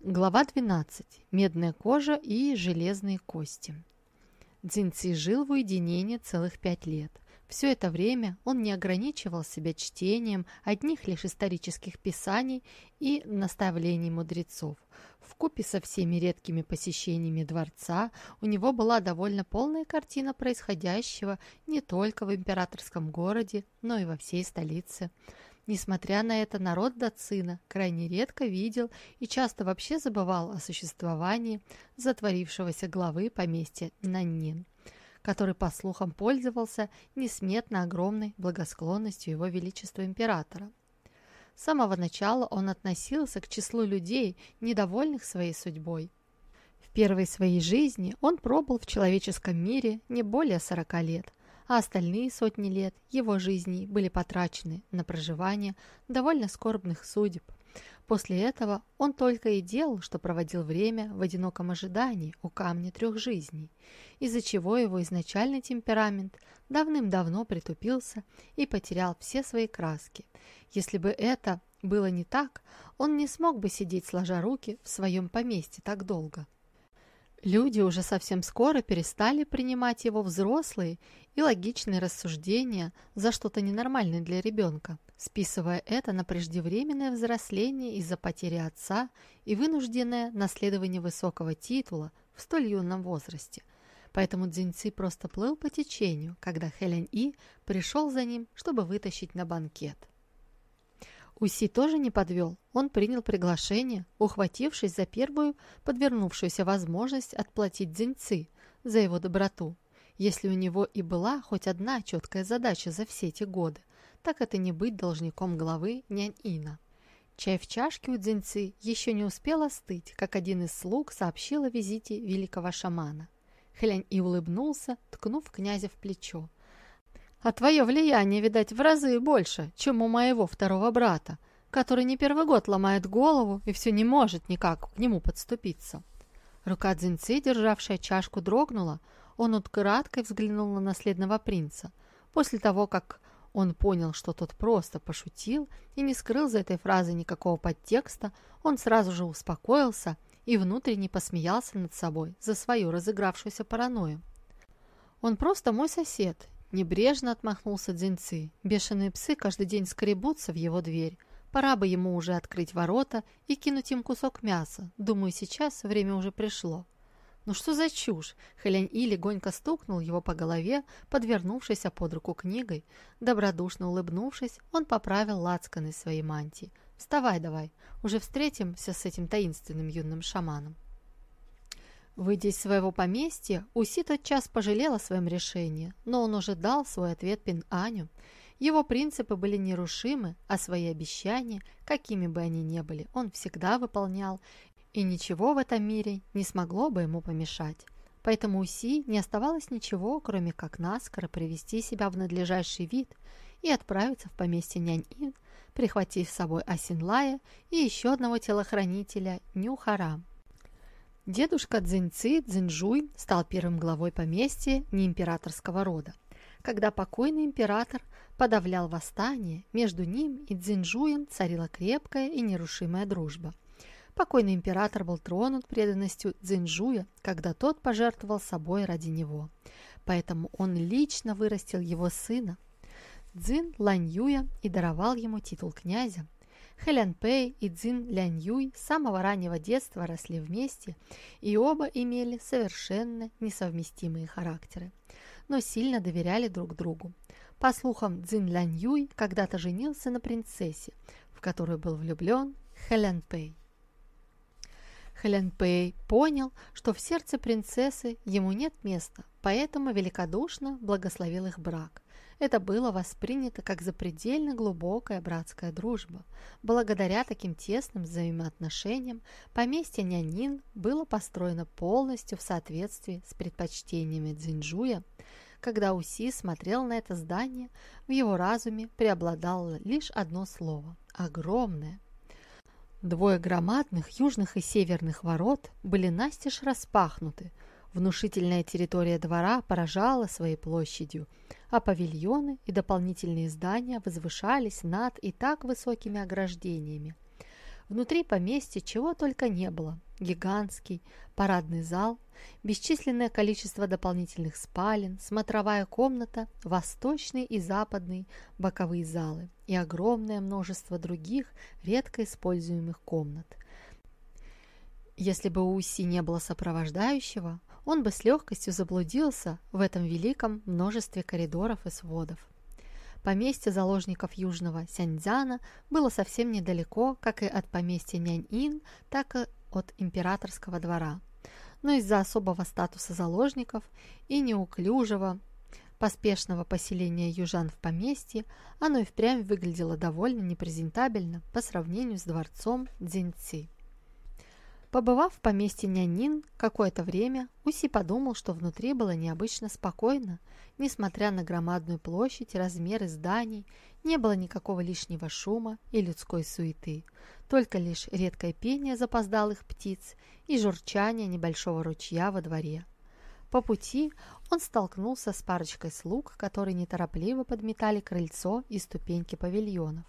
Глава 12. Медная кожа и железные кости. Цзиньци жил в уединении целых пять лет. Все это время он не ограничивал себя чтением одних лишь исторических писаний и наставлений мудрецов. В купе со всеми редкими посещениями дворца у него была довольно полная картина происходящего не только в императорском городе, но и во всей столице. Несмотря на это, народ Дацина крайне редко видел и часто вообще забывал о существовании затворившегося главы поместья Наннин, который, по слухам, пользовался несметно огромной благосклонностью его величества императора. С самого начала он относился к числу людей, недовольных своей судьбой. В первой своей жизни он пробыл в человеческом мире не более 40 лет, а остальные сотни лет его жизни были потрачены на проживание довольно скорбных судеб. После этого он только и делал, что проводил время в одиноком ожидании у камня трех жизней, из-за чего его изначальный темперамент давным-давно притупился и потерял все свои краски. Если бы это было не так, он не смог бы сидеть сложа руки в своем поместье так долго. Люди уже совсем скоро перестали принимать его взрослые и логичные рассуждения за что-то ненормальное для ребенка, списывая это на преждевременное взросление из-за потери отца и вынужденное наследование высокого титула в столь юном возрасте. Поэтому Дзиньци просто плыл по течению, когда Хэлянь И пришел за ним, чтобы вытащить на банкет. Уси тоже не подвел. Он принял приглашение, ухватившись за первую подвернувшуюся возможность отплатить Дзиньцы за его доброту. Если у него и была хоть одна четкая задача за все эти годы, так это не быть должником главы Нянь-Ина. Чай в чашке у Дзиньцы еще не успел остыть, как один из слуг сообщил о визите великого шамана. Хлянь и улыбнулся, ткнув князя в плечо. А твое влияние, видать, в разы больше, чем у моего второго брата, который не первый год ломает голову и все не может никак к нему подступиться. Рука Дзинцы, державшая чашку, дрогнула. Он украдкой взглянул на наследного принца. После того, как он понял, что тот просто пошутил и не скрыл за этой фразой никакого подтекста, он сразу же успокоился и внутренне посмеялся над собой за свою разыгравшуюся паранойю. «Он просто мой сосед, Небрежно отмахнулся Дзинцы. Бешеные псы каждый день скребутся в его дверь. Пора бы ему уже открыть ворота и кинуть им кусок мяса. Думаю, сейчас время уже пришло. «Ну что за чушь?» Хэлянь И легонько стукнул его по голове, подвернувшейся под руку книгой. Добродушно улыбнувшись, он поправил лацканы своей мантии. «Вставай давай, уже встретимся с этим таинственным юным шаманом». Выйдя из своего поместья, Уси тотчас пожалел о своем решении, но он уже дал свой ответ Пин-Аню. Его принципы были нерушимы, а свои обещания, какими бы они ни были, он всегда выполнял, и ничего в этом мире не смогло бы ему помешать. Поэтому Уси не оставалось ничего, кроме как наскоро привести себя в надлежащий вид и отправиться в поместье Нянь-Ин, прихватив с собой Асинлая и еще одного телохранителя Нюхара. Дедушка Цзиньци Цзиньжуй стал первым главой поместья неимператорского рода. Когда покойный император подавлял восстание, между ним и Цзиньжуем царила крепкая и нерушимая дружба. Покойный император был тронут преданностью Цзиньжуя, когда тот пожертвовал собой ради него. Поэтому он лично вырастил его сына, Цзин Ланьюя, и даровал ему титул князя, Хэлян Пэй и Цзин Лянь Юй с самого раннего детства росли вместе, и оба имели совершенно несовместимые характеры, но сильно доверяли друг другу. По слухам, Цзин Лянь Юй когда-то женился на принцессе, в которую был влюблен Хэлян Пэй. Хэлян Пэй понял, что в сердце принцессы ему нет места, поэтому великодушно благословил их брак. Это было воспринято как запредельно глубокая братская дружба. Благодаря таким тесным взаимоотношениям поместье Нянин было построено полностью в соответствии с предпочтениями Цзиньжуя. Когда Уси смотрел на это здание, в его разуме преобладало лишь одно слово – огромное. Двое громадных южных и северных ворот были настежь распахнуты. Внушительная территория двора поражала своей площадью – а павильоны и дополнительные здания возвышались над и так высокими ограждениями. Внутри поместья чего только не было. Гигантский парадный зал, бесчисленное количество дополнительных спален, смотровая комната, восточный и западный боковые залы и огромное множество других редко используемых комнат. Если бы у Уси не было сопровождающего, он бы с легкостью заблудился в этом великом множестве коридоров и сводов. Поместье заложников Южного Сяньцзяна было совсем недалеко, как и от поместья Нянь-Ин, так и от императорского двора. Но из-за особого статуса заложников и неуклюжего, поспешного поселения южан в поместье, оно и впрямь выглядело довольно непрезентабельно по сравнению с дворцом Дзиньци. Побывав в поместье Нянин какое-то время, Уси подумал, что внутри было необычно спокойно. Несмотря на громадную площадь и размеры зданий, не было никакого лишнего шума и людской суеты, только лишь редкое пение запоздалых птиц и журчание небольшого ручья во дворе. По пути он столкнулся с парочкой слуг, которые неторопливо подметали крыльцо и ступеньки павильонов.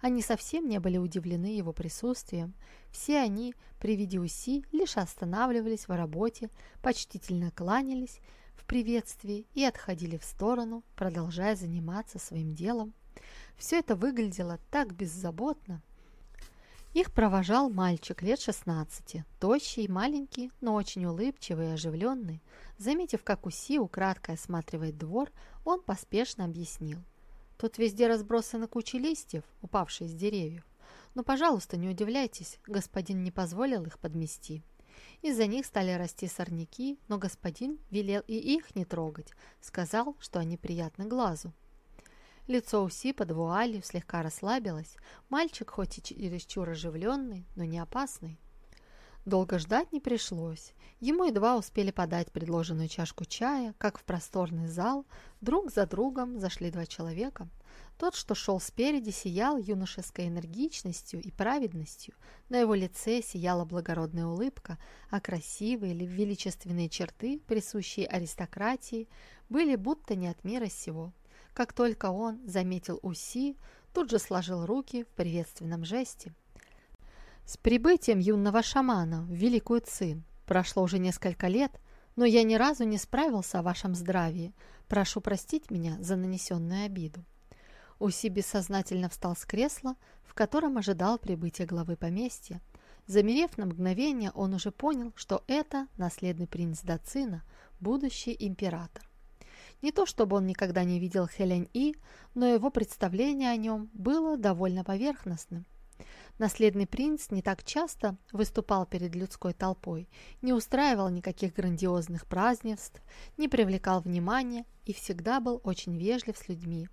Они совсем не были удивлены его присутствием. Все они при виде Уси лишь останавливались в работе, почтительно кланялись в приветствии и отходили в сторону, продолжая заниматься своим делом. Все это выглядело так беззаботно. Их провожал мальчик лет 16, тощий, маленький, но очень улыбчивый и оживленный. Заметив, как Уси украдкой осматривает двор, он поспешно объяснил. Тут везде разбросаны кучи листьев, упавшие с деревьев. Но, пожалуйста, не удивляйтесь, господин не позволил их подмести. Из-за них стали расти сорняки, но господин велел и их не трогать, сказал, что они приятны глазу. Лицо Уси под вуалью слегка расслабилось. Мальчик хоть и чересчур оживленный, но не опасный. Долго ждать не пришлось. Ему едва успели подать предложенную чашку чая, как в просторный зал друг за другом зашли два человека. Тот, что шел спереди, сиял юношеской энергичностью и праведностью. На его лице сияла благородная улыбка, а красивые или величественные черты, присущие аристократии, были будто не от мира сего. Как только он заметил Уси, тут же сложил руки в приветственном жесте. С прибытием юного шамана в Великую Цин прошло уже несколько лет, но я ни разу не справился о вашем здравии. Прошу простить меня за нанесенную обиду. Уси бессознательно встал с кресла, в котором ожидал прибытия главы поместья. Замерев на мгновение, он уже понял, что это наследный принц Дацина, будущий император. Не то чтобы он никогда не видел Хелянь-И, но его представление о нем было довольно поверхностным. Наследный принц не так часто выступал перед людской толпой, не устраивал никаких грандиозных празднеств, не привлекал внимания и всегда был очень вежлив с людьми,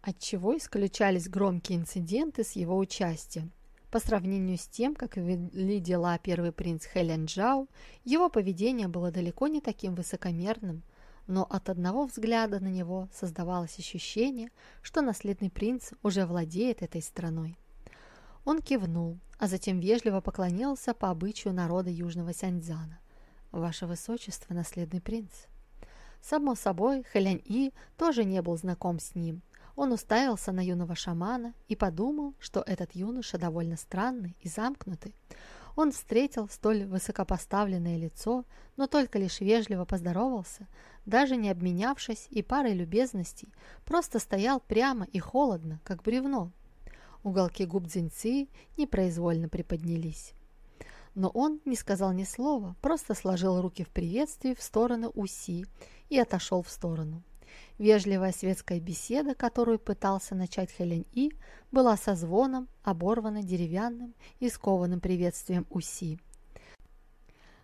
отчего исключались громкие инциденты с его участием. По сравнению с тем, как вели дела первый принц Хэлен Джао, его поведение было далеко не таким высокомерным, но от одного взгляда на него создавалось ощущение, что наследный принц уже владеет этой страной. Он кивнул, а затем вежливо поклонился по обычаю народа Южного Сяньцзана. «Ваше Высочество, наследный принц». Само собой, Хэлянь-И тоже не был знаком с ним. Он уставился на юного шамана и подумал, что этот юноша довольно странный и замкнутый. Он встретил столь высокопоставленное лицо, но только лишь вежливо поздоровался, даже не обменявшись и парой любезностей, просто стоял прямо и холодно, как бревно, Уголки губ Дзиньци непроизвольно приподнялись. Но он не сказал ни слова, просто сложил руки в приветствии в сторону Уси и отошел в сторону. Вежливая светская беседа, которую пытался начать Хелен И, была со звоном, оборвана деревянным и скованным приветствием Уси.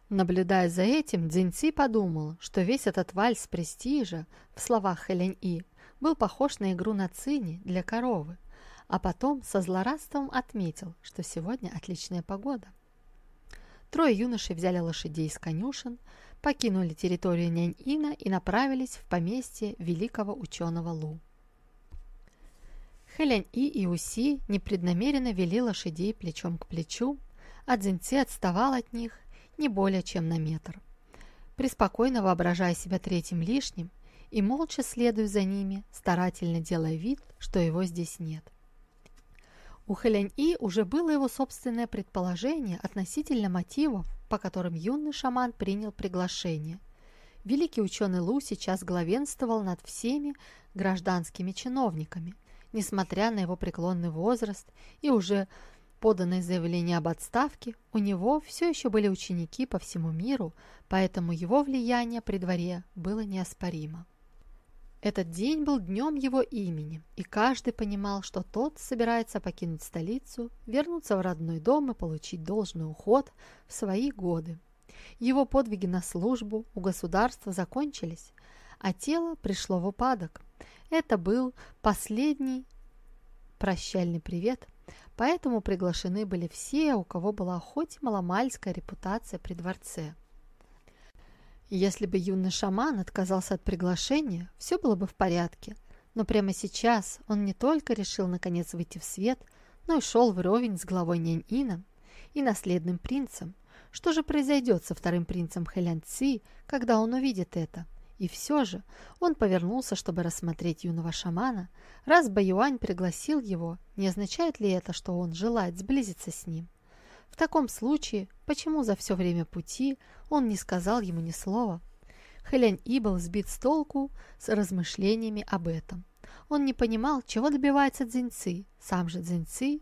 Наблюдая за этим, Дзиньци подумал, что весь этот вальс престижа в словах Хелен И был похож на игру на цине для коровы а потом со злорадством отметил, что сегодня отличная погода. Трое юношей взяли лошадей из конюшен, покинули территорию Нянь-Ина и направились в поместье великого ученого Лу. Хэлянь-И и Уси непреднамеренно вели лошадей плечом к плечу, а Цзиньци отставал от них не более чем на метр. Преспокойно воображая себя третьим лишним и молча следуя за ними, старательно делая вид, что его здесь нет. У Хэлянь-И уже было его собственное предположение относительно мотивов, по которым юный шаман принял приглашение. Великий ученый Лу сейчас главенствовал над всеми гражданскими чиновниками, несмотря на его преклонный возраст и уже поданное заявление об отставке, у него все еще были ученики по всему миру, поэтому его влияние при дворе было неоспоримо. Этот день был днем его имени, и каждый понимал, что тот собирается покинуть столицу, вернуться в родной дом и получить должный уход в свои годы. Его подвиги на службу у государства закончились, а тело пришло в упадок. Это был последний прощальный привет, поэтому приглашены были все, у кого была хоть маломальская репутация при дворце. Если бы юный шаман отказался от приглашения, все было бы в порядке. Но прямо сейчас он не только решил наконец выйти в свет, но и шел вровень с главой Нянь-Ином и наследным принцем. Что же произойдет со вторым принцем Хэлян Ци, когда он увидит это? И все же он повернулся, чтобы рассмотреть юного шамана. Раз Баюань пригласил его, не означает ли это, что он желает сблизиться с ним? В таком случае, почему за все время пути он не сказал ему ни слова? Хэлянь И был сбит с толку с размышлениями об этом. Он не понимал, чего добивается Цзиньци. Сам же Цзиньци,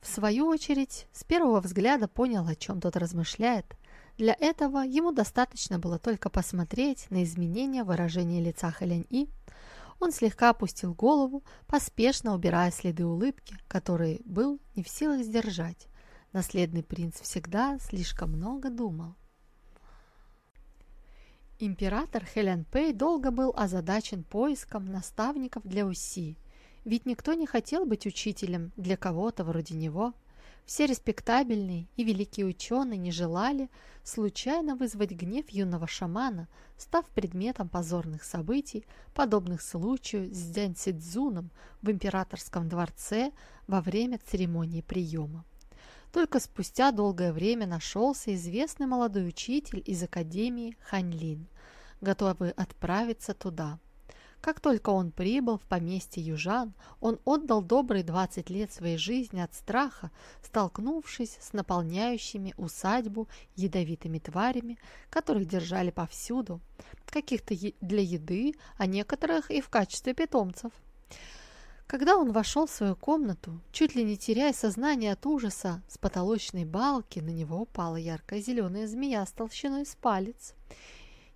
в свою очередь, с первого взгляда понял, о чем тот размышляет. Для этого ему достаточно было только посмотреть на изменения выражения лица Хэлянь И. Он слегка опустил голову, поспешно убирая следы улыбки, которые был не в силах сдержать. Наследный принц всегда слишком много думал. Император Хэлян Пэй долго был озадачен поиском наставников для УСИ, ведь никто не хотел быть учителем для кого-то вроде него. Все респектабельные и великие ученые не желали случайно вызвать гнев юного шамана, став предметом позорных событий, подобных случаю с Дзянь Сидзуном в императорском дворце во время церемонии приема. Только спустя долгое время нашелся известный молодой учитель из Академии Ханьлин, готовый отправиться туда. Как только он прибыл в поместье южан, он отдал добрые 20 лет своей жизни от страха, столкнувшись с наполняющими усадьбу ядовитыми тварями, которых держали повсюду, каких-то для еды, а некоторых и в качестве питомцев. Когда он вошел в свою комнату, чуть ли не теряя сознание от ужаса, с потолочной балки на него упала яркая зеленая змея с толщиной с палец.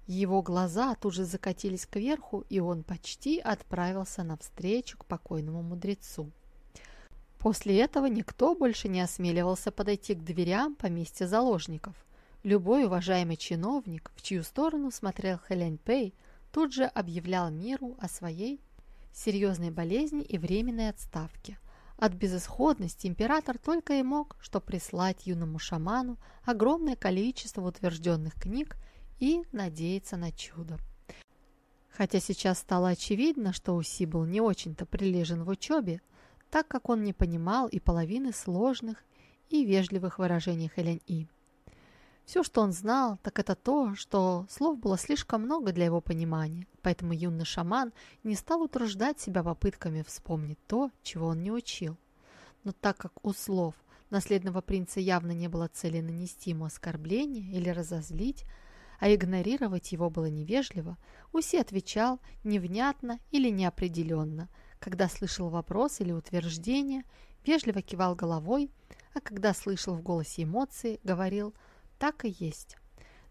Его глаза тут же закатились кверху, и он почти отправился навстречу к покойному мудрецу. После этого никто больше не осмеливался подойти к дверям поместья заложников. Любой уважаемый чиновник, в чью сторону смотрел Хэлянь Пэй, тут же объявлял миру о своей серьезной болезни и временной отставки. От безысходности император только и мог, что прислать юному шаману огромное количество утвержденных книг и надеяться на чудо. Хотя сейчас стало очевидно, что Уси был не очень-то прилежен в учебе, так как он не понимал и половины сложных и вежливых выражений Хэлянь-И. Все, что он знал, так это то, что слов было слишком много для его понимания, поэтому юный шаман не стал утруждать себя попытками вспомнить то, чего он не учил. Но так как у слов наследного принца явно не было цели нанести ему оскорбление или разозлить, а игнорировать его было невежливо, Уси отвечал невнятно или неопределенно, когда слышал вопрос или утверждение, вежливо кивал головой, а когда слышал в голосе эмоции, говорил – так и есть.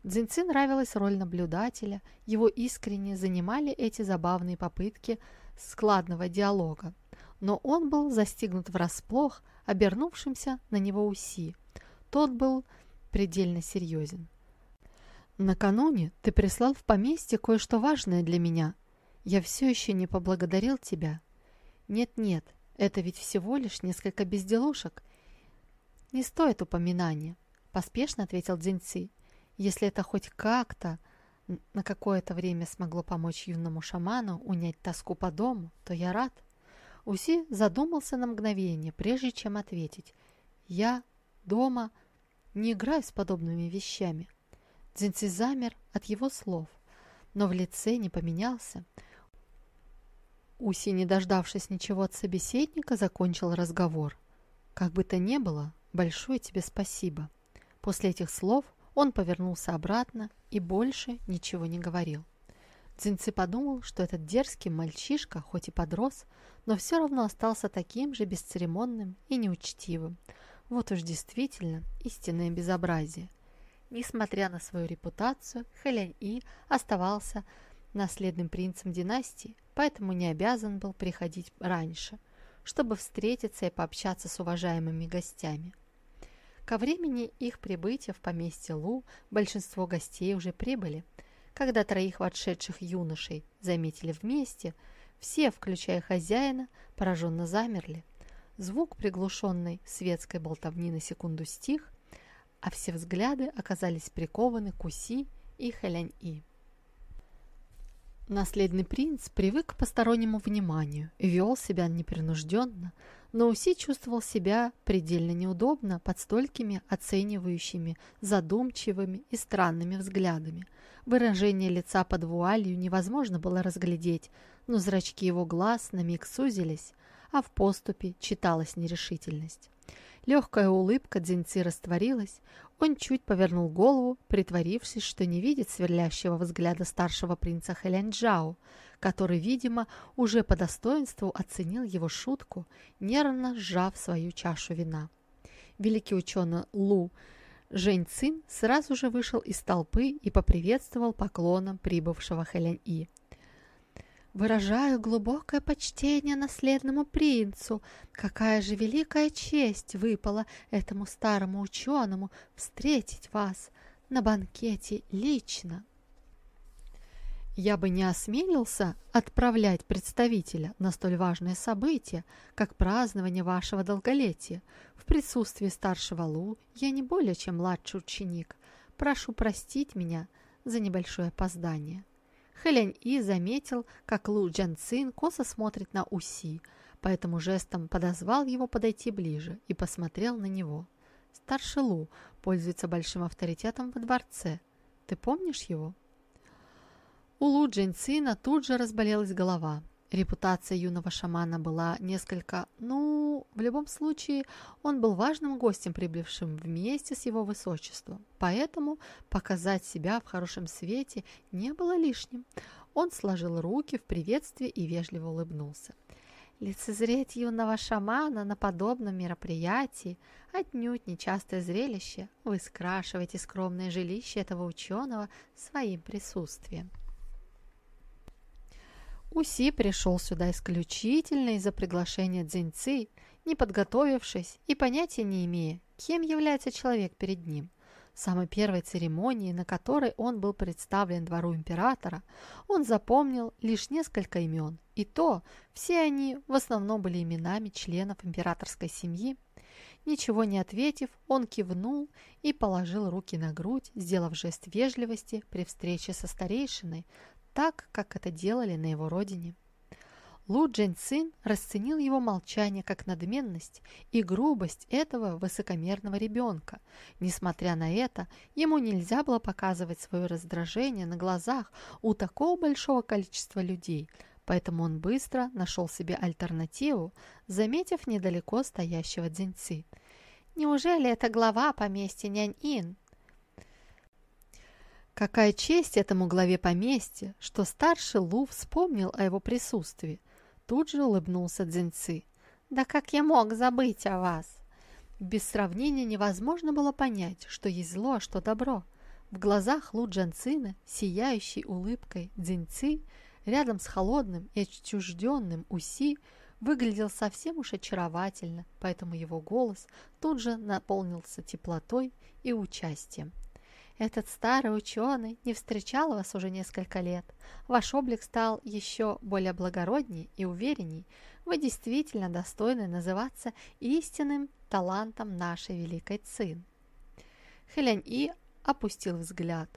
Дзиньци нравилась роль наблюдателя, его искренне занимали эти забавные попытки складного диалога. Но он был застигнут врасплох, обернувшимся на него Уси. Тот был предельно серьезен. «Накануне ты прислал в поместье кое-что важное для меня. Я все еще не поблагодарил тебя». «Нет-нет, это ведь всего лишь несколько безделушек. Не стоит упоминания. Поспешно ответил Дзиньци. Если это хоть как-то на какое-то время смогло помочь юному шаману унять тоску по дому, то я рад. Уси задумался на мгновение, прежде чем ответить. Я дома не играю с подобными вещами. Дзиньци замер от его слов, но в лице не поменялся. Уси, не дождавшись ничего от собеседника, закончил разговор. Как бы то ни было, большое тебе спасибо. После этих слов он повернулся обратно и больше ничего не говорил. Цинцы подумал, что этот дерзкий мальчишка, хоть и подрос, но все равно остался таким же бесцеремонным и неучтивым. Вот уж действительно истинное безобразие. Несмотря на свою репутацию, Хэлянь-И оставался наследным принцем династии, поэтому не обязан был приходить раньше, чтобы встретиться и пообщаться с уважаемыми гостями. Ко времени их прибытия в поместье Лу большинство гостей уже прибыли – когда троих вошедших юношей заметили вместе, все, включая хозяина, пораженно замерли. Звук, приглушенный светской болтовни на секунду стих, а все взгляды оказались прикованы к Уси и Хэлянь-И. Наследный принц привык к постороннему вниманию и вел себя непринужденно, но Уси чувствовал себя предельно неудобно под столькими оценивающими, задумчивыми и странными взглядами – Выражение лица под вуалью невозможно было разглядеть, но зрачки его глаз на миг сузились, а в поступе читалась нерешительность. Легкая улыбка Дзиньци растворилась, он чуть повернул голову, притворившись, что не видит сверлящего взгляда старшего принца Хэляньчжао, который, видимо, уже по достоинству оценил его шутку, нервно сжав свою чашу вина. Великий ученый Лу Жень Цин сразу же вышел из толпы и поприветствовал поклоном прибывшего Хэлянь-И. «Выражаю глубокое почтение наследному принцу. Какая же великая честь выпала этому старому ученому встретить вас на банкете лично!» Я бы не осмелился отправлять представителя на столь важное событие, как празднование вашего долголетия. В присутствии старшего Лу я не более чем младший ученик. Прошу простить меня за небольшое опоздание». Хэлянь И заметил, как Лу Джан Цин косо смотрит на Уси, поэтому жестом подозвал его подойти ближе и посмотрел на него. «Старший Лу пользуется большим авторитетом во дворце. Ты помнишь его?» У Лу Джинцина тут же разболелась голова. Репутация юного шамана была несколько... Ну, в любом случае, он был важным гостем, прибывшим вместе с его высочеством. Поэтому показать себя в хорошем свете не было лишним. Он сложил руки в приветствии и вежливо улыбнулся. Лицезреть юного шамана на подобном мероприятии отнюдь нечастое зрелище. Вы скрашиваете скромное жилище этого ученого своим присутствием. Уси пришел сюда исключительно из-за приглашения Цзиньци, не подготовившись и понятия не имея, кем является человек перед ним. Самой первой церемонии, на которой он был представлен двору императора, он запомнил лишь несколько имен, и то все они в основном были именами членов императорской семьи. Ничего не ответив, он кивнул и положил руки на грудь, сделав жест вежливости при встрече со старейшиной, так, как это делали на его родине. Лу Джен расценил его молчание как надменность и грубость этого высокомерного ребенка. Несмотря на это, ему нельзя было показывать свое раздражение на глазах у такого большого количества людей, поэтому он быстро нашел себе альтернативу, заметив недалеко стоящего Дзиньци. «Неужели это глава поместья Нянь-Ин?» Какая честь этому главе поместья, что старший Лу вспомнил о его присутствии. Тут же улыбнулся Дзиньци. «Да как я мог забыть о вас?» Без сравнения невозможно было понять, что есть зло, а что добро. В глазах Лу Джанцина, сияющей улыбкой Дзиньци, рядом с холодным и отчужденным Уси, выглядел совсем уж очаровательно, поэтому его голос тут же наполнился теплотой и участием. Этот старый ученый не встречал вас уже несколько лет. Ваш облик стал еще более благородней и уверенней. Вы действительно достойны называться истинным талантом нашей великой Цин. Хэлянь И опустил взгляд,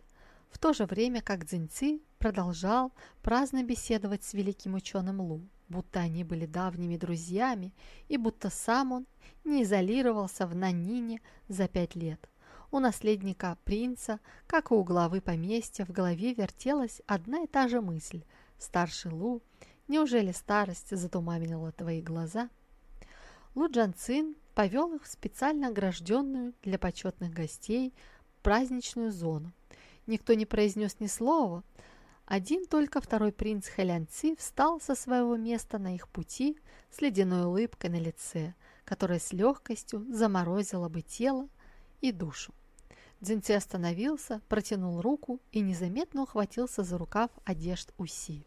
в то же время как Цзиньци продолжал праздно беседовать с великим ученым Лу, будто они были давними друзьями и будто сам он не изолировался в Нанине за пять лет. У наследника принца, как и у главы поместья, в голове вертелась одна и та же мысль. «Старший Лу, неужели старость затуманила твои глаза?» Лу Джан повел их в специально огражденную для почетных гостей праздничную зону. Никто не произнес ни слова. Один только второй принц Хэлянци встал со своего места на их пути с ледяной улыбкой на лице, которая с легкостью заморозила бы тело и душу. Дзинци остановился, протянул руку и незаметно ухватился за рукав одежд Уси.